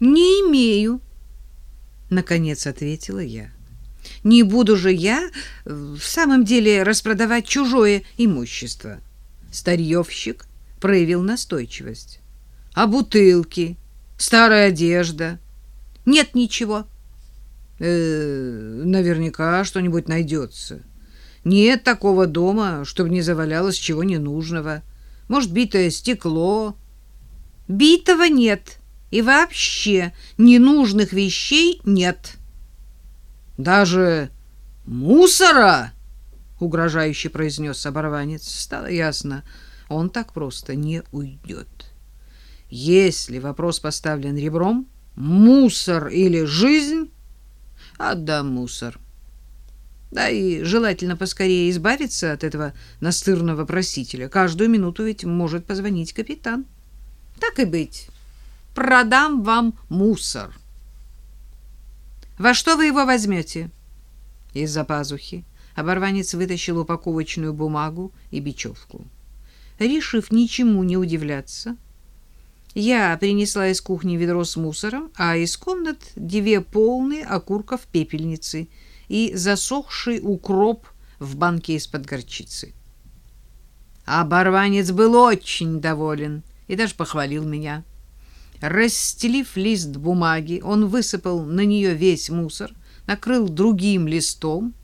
Не имею, наконец ответила я. Не буду же я в самом деле распродавать чужое имущество. Старьевщик проявил настойчивость. А бутылки, старая одежда? Нет ничего. Э, наверняка что-нибудь найдется. Нет такого дома, чтобы не завалялось чего ненужного. Может, битое стекло. Битого нет. И вообще ненужных вещей нет. Даже мусора, угрожающе произнес оборванец. Стало ясно, он так просто не уйдет. Если вопрос поставлен ребром, мусор или жизнь, отдам мусор. Да и желательно поскорее избавиться от этого настырного просителя. Каждую минуту ведь может позвонить капитан. Так и быть. Продам вам мусор. Во что вы его возьмете? Из-за пазухи. Оборванец вытащил упаковочную бумагу и бечевку. Решив ничему не удивляться, я принесла из кухни ведро с мусором, а из комнат две полные окурков пепельницы и засохший укроп в банке из-под горчицы. Оборванец был очень доволен и даже похвалил меня. Расстелив лист бумаги, он высыпал на нее весь мусор, накрыл другим листом,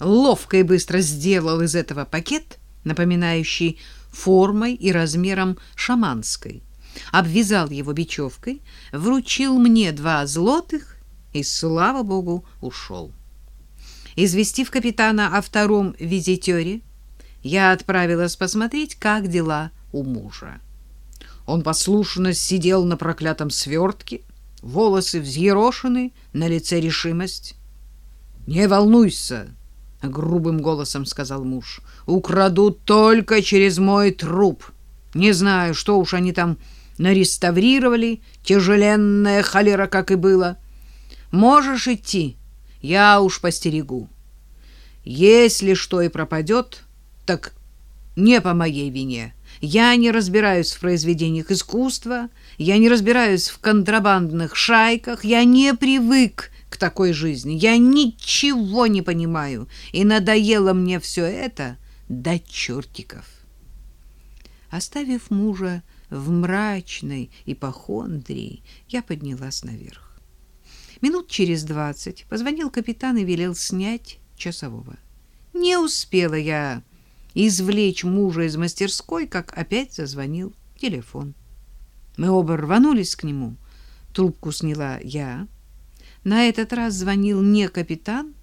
ловко и быстро сделал из этого пакет, напоминающий формой и размером шаманской, обвязал его бечевкой, вручил мне два злотых и, слава богу, ушел. Известив капитана о втором визитере, я отправилась посмотреть, как дела у мужа. Он послушно сидел на проклятом свертке, волосы взъерошены, на лице решимость. «Не волнуйся!» — грубым голосом сказал муж. «Украдут только через мой труп. Не знаю, что уж они там нареставрировали, тяжеленная холера, как и было. Можешь идти, я уж постерегу. Если что и пропадет, так не по моей вине. Я не разбираюсь в произведениях искусства, я не разбираюсь в контрабандных шайках, я не привык к такой жизни. Я ничего не понимаю, и надоело мне все это до чертиков. Оставив мужа в мрачной ипохондрии, я поднялась наверх. Минут через двадцать позвонил капитан и велел снять часового. Не успела я извлечь мужа из мастерской, как опять зазвонил телефон. Мы оба рванулись к нему. Трубку сняла я, на этот раз звонил не капитан,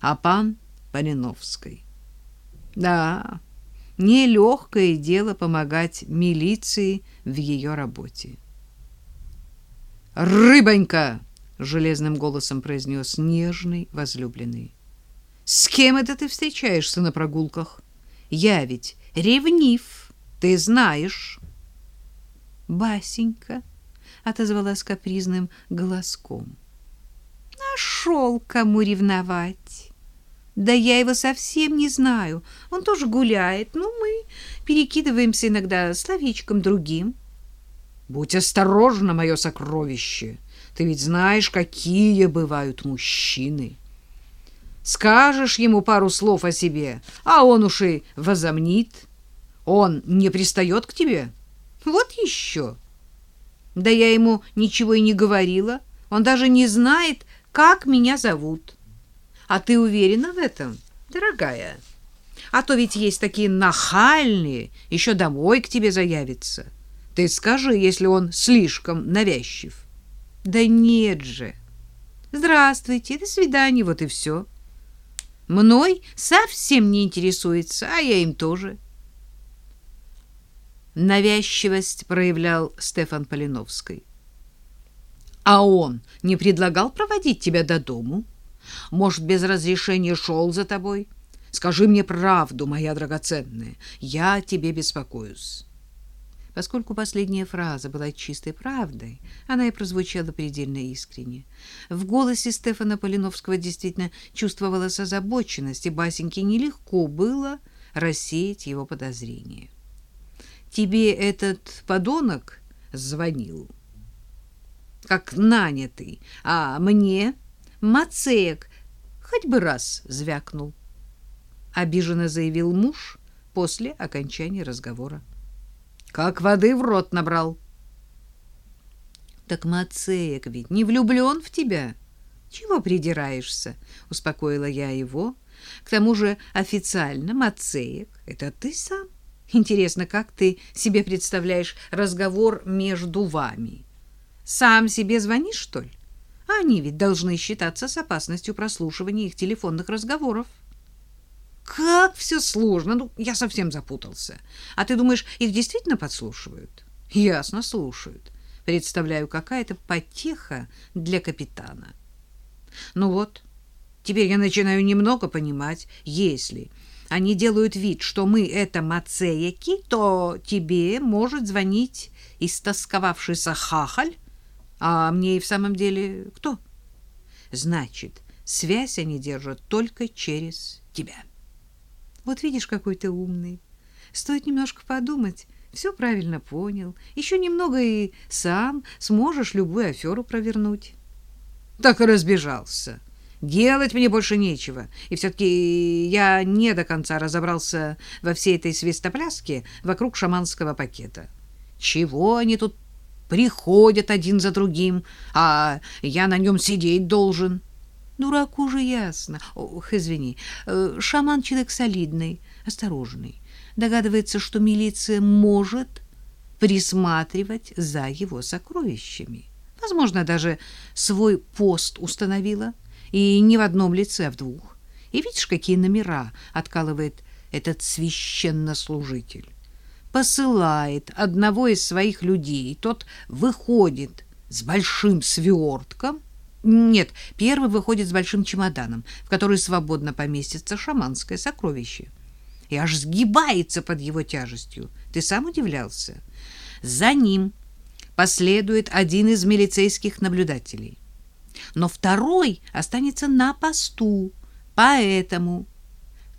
а пан Полиновский. Да, нелегкое дело помогать милиции в ее работе. «Рыбонька!» — железным голосом произнес нежный возлюбленный. «С кем это ты встречаешься на прогулках? Я ведь ревнив, ты знаешь». «Басенька!» — отозвалась капризным голоском нашел, кому ревновать. Да я его совсем не знаю. Он тоже гуляет. Ну, мы перекидываемся иногда словечком другим. Будь осторожна, мое сокровище. Ты ведь знаешь, какие бывают мужчины. Скажешь ему пару слов о себе, а он уж и возомнит. Он не пристает к тебе? Вот еще. Да я ему ничего и не говорила. Он даже не знает, как меня зовут. А ты уверена в этом, дорогая? А то ведь есть такие нахальные, еще домой к тебе заявятся. Ты скажи, если он слишком навязчив. Да нет же. Здравствуйте, до свидания, вот и все. Мной совсем не интересуется, а я им тоже. Навязчивость проявлял Стефан Полиновский. А он не предлагал проводить тебя до дому? Может, без разрешения шел за тобой? Скажи мне правду, моя драгоценная. Я тебе беспокоюсь. Поскольку последняя фраза была чистой правдой, она и прозвучала предельно искренне. В голосе Стефана Полиновского действительно чувствовалась озабоченность, и Басеньке нелегко было рассеять его подозрения. «Тебе этот подонок звонил?» как нанятый, а мне Мацеек хоть бы раз звякнул. Обиженно заявил муж после окончания разговора. Как воды в рот набрал. Так Мацеек ведь не влюблен в тебя. Чего придираешься? Успокоила я его. К тому же официально Мацеек — это ты сам. Интересно, как ты себе представляешь разговор между вами? Сам себе звонишь, что ли? Они ведь должны считаться с опасностью прослушивания их телефонных разговоров. Как все сложно. Ну, я совсем запутался. А ты думаешь, их действительно подслушивают? Ясно, слушают. Представляю, какая-то потеха для капитана. Ну вот, теперь я начинаю немного понимать, если они делают вид, что мы это мацеяки, то тебе может звонить истосковавшийся хахаль, а мне и в самом деле кто? Значит, связь они держат только через тебя. Вот видишь, какой ты умный. Стоит немножко подумать. Все правильно понял. Еще немного и сам сможешь любую аферу провернуть. Так и разбежался. Делать мне больше нечего. И все-таки я не до конца разобрался во всей этой свистопляске вокруг шаманского пакета. Чего они тут приходят один за другим, а я на нем сидеть должен? Дураку же ясно. Ох, извини. Э, шаман человек солидный, осторожный. Догадывается, что милиция может присматривать за его сокровищами. Возможно, даже свой пост установила — и не в одном лице, а в двух. И видишь, какие номера откалывает этот священнослужитель. Посылает одного из своих людей, тот выходит с большим свертком. Нет, первый выходит с большим чемоданом, в который свободно поместится шаманское сокровище. И аж сгибается под его тяжестью. Ты сам удивлялся? За ним последует один из милицейских наблюдателей но второй останется на посту. Поэтому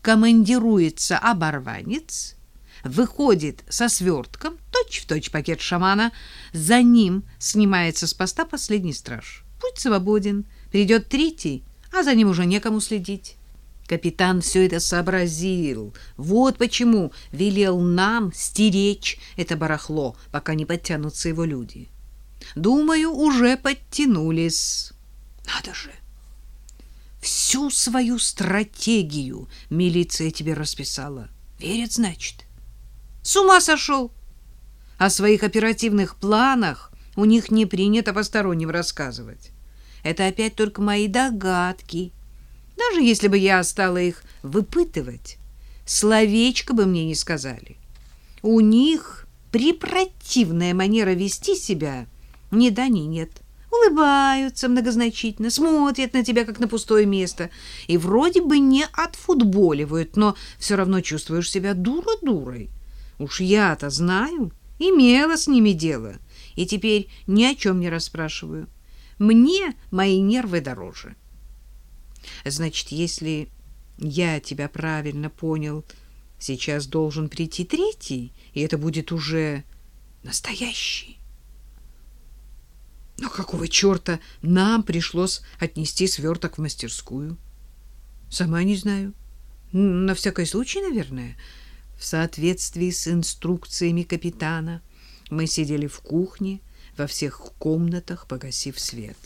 командируется оборванец, выходит со свертком, точь-в-точь пакет шамана, за ним снимается с поста последний страж. Путь свободен, придет третий, а за ним уже некому следить. Капитан все это сообразил. Вот почему велел нам стеречь это барахло, пока не подтянутся его люди. Думаю, уже подтянулись. Надо же! Всю свою стратегию милиция тебе расписала. Верят, значит. С ума сошел! О своих оперативных планах у них не принято посторонним рассказывать. Это опять только мои догадки. Даже если бы я стала их выпытывать, словечко бы мне не сказали. У них препротивная манера вести себя ни да ни нет улыбаются многозначительно, смотрят на тебя, как на пустое место, и вроде бы не отфутболивают, но все равно чувствуешь себя дура-дурой. Уж я-то знаю, имела с ними дело, и теперь ни о чем не расспрашиваю. Мне мои нервы дороже. Значит, если я тебя правильно понял, сейчас должен прийти третий, и это будет уже настоящий. Но какого черта нам пришлось отнести сверток в мастерскую? Сама не знаю. На всякий случай, наверное. В соответствии с инструкциями капитана мы сидели в кухне, во всех комнатах погасив свет.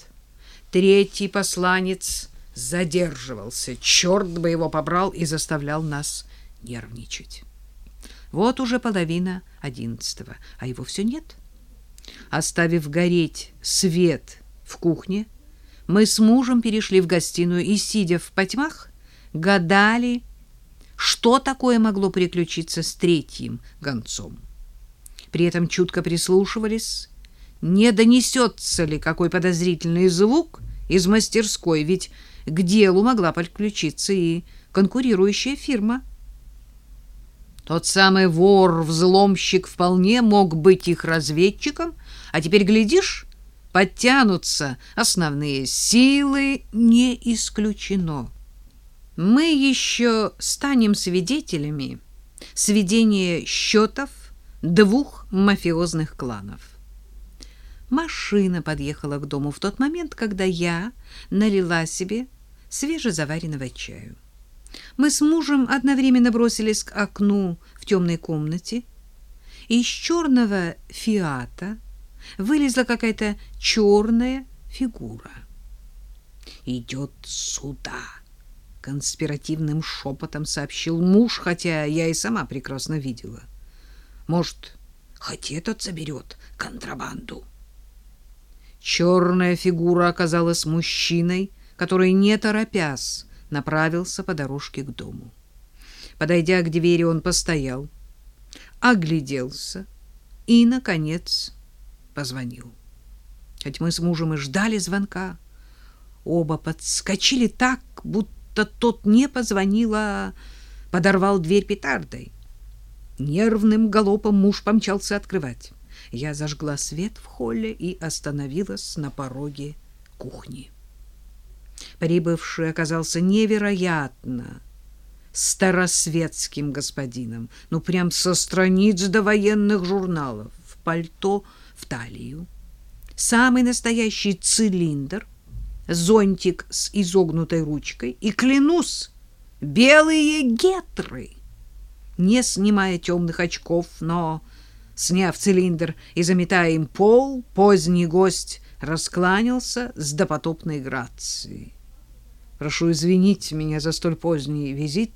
Третий посланец задерживался. Черт бы его побрал и заставлял нас нервничать. Вот уже половина одиннадцатого, а его все нет. — Оставив гореть свет в кухне, мы с мужем перешли в гостиную и, сидя в потьмах, гадали, что такое могло приключиться с третьим гонцом. При этом чутко прислушивались, не донесется ли какой подозрительный звук из мастерской, ведь к делу могла подключиться и конкурирующая фирма. Тот самый вор-взломщик вполне мог быть их разведчиком, а теперь, глядишь, подтянутся основные силы, не исключено. Мы еще станем свидетелями сведения счетов двух мафиозных кланов. Машина подъехала к дому в тот момент, когда я налила себе свежезаваренного чаю. Мы с мужем одновременно бросились к окну в темной комнате, из черного фиата вылезла какая-то черная фигура. «Идет сюда!» — конспиративным шепотом сообщил муж, хотя я и сама прекрасно видела. «Может, хоть этот заберет контрабанду?» Черная фигура оказалась мужчиной, который, не торопясь, направился по дорожке к дому. Подойдя к двери, он постоял, огляделся и, наконец, позвонил. Хоть мы с мужем и ждали звонка, оба подскочили так, будто тот не позвонил, а подорвал дверь петардой. Нервным галопом муж помчался открывать. Я зажгла свет в холле и остановилась на пороге кухни. Прибывший оказался невероятно старосветским господином, ну прям со страниц до военных журналов, в пальто в талию, самый настоящий цилиндр, зонтик с изогнутой ручкой и, клянусь, белые гетры. Не снимая темных очков, но, сняв цилиндр и заметая им пол, поздний гость раскланялся с допотопной грацией. Прошу извинить меня за столь поздний визит,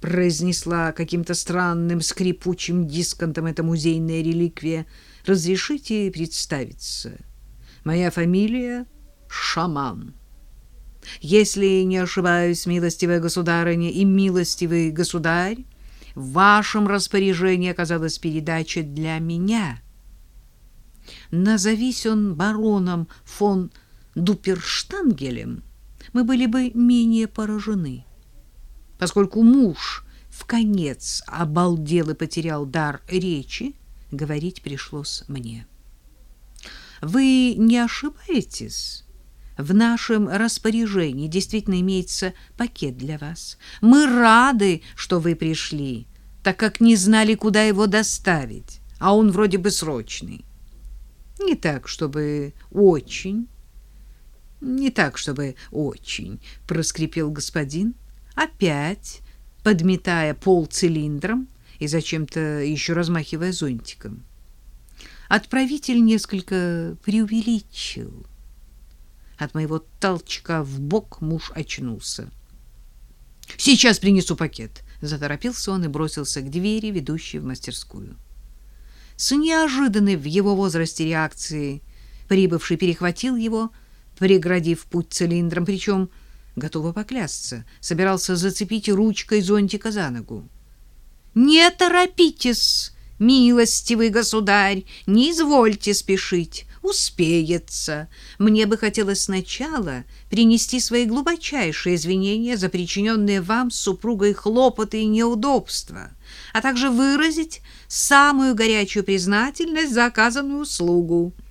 произнесла каким-то странным скрипучим дисконтом эта музейная реликвия. Разрешите представиться. Моя фамилия Шаман. Если не ошибаюсь, милостивая государыня и милостивый государь, в вашем распоряжении оказалась передача для меня. Назовись он бароном фон Дуперштангелем, мы были бы менее поражены. Поскольку муж в конец обалдел и потерял дар речи, говорить пришлось мне. Вы не ошибаетесь? В нашем распоряжении действительно имеется пакет для вас. Мы рады, что вы пришли, так как не знали, куда его доставить, а он вроде бы срочный. Не так, чтобы очень, не так, чтобы очень, проскрипел господин, опять подметая пол цилиндром и зачем-то еще размахивая зонтиком. Отправитель несколько преувеличил. От моего толчка в бок муж очнулся. Сейчас принесу пакет, заторопился он и бросился к двери, ведущей в мастерскую. С неожиданной в его возрасте реакцией прибывший перехватил его, преградив путь цилиндром, причем, готова поклясться, собирался зацепить ручкой зонтика за ногу. «Не торопитесь, милостивый государь, не извольте спешить, успеется. Мне бы хотелось сначала принести свои глубочайшие извинения за причиненные вам с супругой хлопоты и неудобства, а также выразить самую горячую признательность за оказанную услугу».